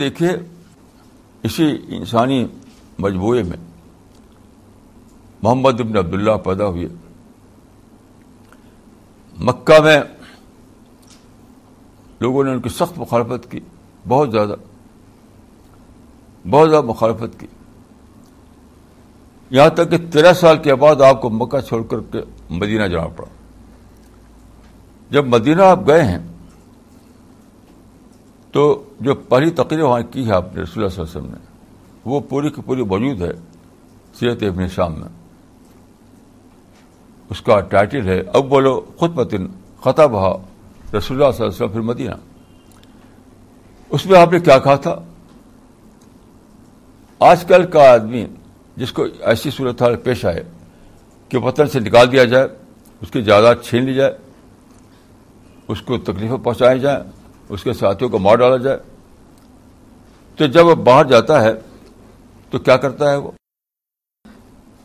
دیکھیے، اسی انسانی مجموعے میں محمد ابن عبداللہ پیدا ہوئے مکہ میں لوگوں نے ان کی سخت مخالفت کی، بہت زیادہ بہت زیادہ مخالفت کی۔ یہاں تک کہ تیرہ سال کے بعد آپ کو مکہ چھوڑ کر کے مدینہ جانا پڑا۔ جب مدینہ آپ گئے ہیں تو جو پہلی تقریر وہاں کی ہے آپ نے رسول اللہ صلی اللہ علیہ وسلم نے، وہ پوری کی پوری موجود ہے سیرت ابن شام میں۔ اس کا ٹائٹل ہے اب بولو خود پتن خطا بہا رسول اللہ صلی اللہ علیہ وسلم پھر مدینہ اس میں آپ نے کیا کہا تھا؟ آج کل کا آدمی جس کو ایسی صورت حال پیش آئے کہ وطن سے نکال دیا جائے، اس کی جائیداد چھین لی جائے، اس کو تکلیفیں پہنچائی جائیں اس کے ساتھیوں کو مار ڈالا جائے۔ تو جب وہ باہر جاتا ہے، تو کیا کرتا ہے وہ؟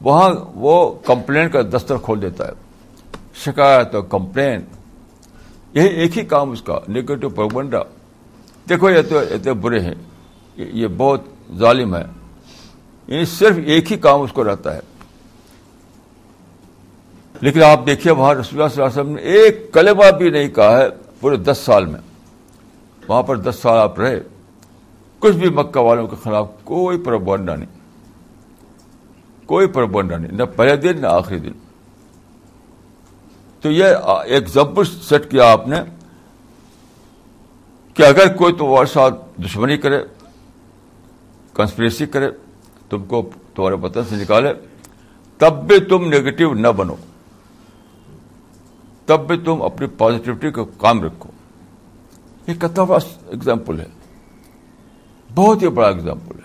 وہاں وہ کمپلین کا دستر کھول دیتا ہے۔ شکایت اور کمپلین۔ یہی ایک ہی کام اس کا، نگیٹو پروگنڈا دیکھو، یہ تو اتنے برے ہیں۔ یہ بہت ظالم ہے۔ یعنی صرف ایک ہی کام اس کو رہتا ہے۔ لیکن آپ دیکھیے، وہاں رسول اللہ صلی اللہ علیہ وسلم نے ایک کلمہ بھی نہیں کہا ہے پورے دس سال میں۔ وہاں پر دس سال آپ رہے، کچھ بھی مکہ والوں کے خلاف کوئی پروبنڈا نہیں۔ کوئی پروبنڈا نہیں، نہ پہلے دن، نہ آخری دن۔ تو یہ ایگزامپل سیٹ کیا آپ نے کہ اگر کوئی تمہارے ساتھ دشمنی کرے کنسپریسی کرے، تم کو تمہارے وطن سے نکالے، تب بھی تم نیگیٹو نہ بنو۔ تب بھی تم اپنی پازیٹیوٹی کو کام رکھو۔ یہ کتنا بڑا ایگزامپل ہے۔ بہت ہی بڑا اگزامپل ہے۔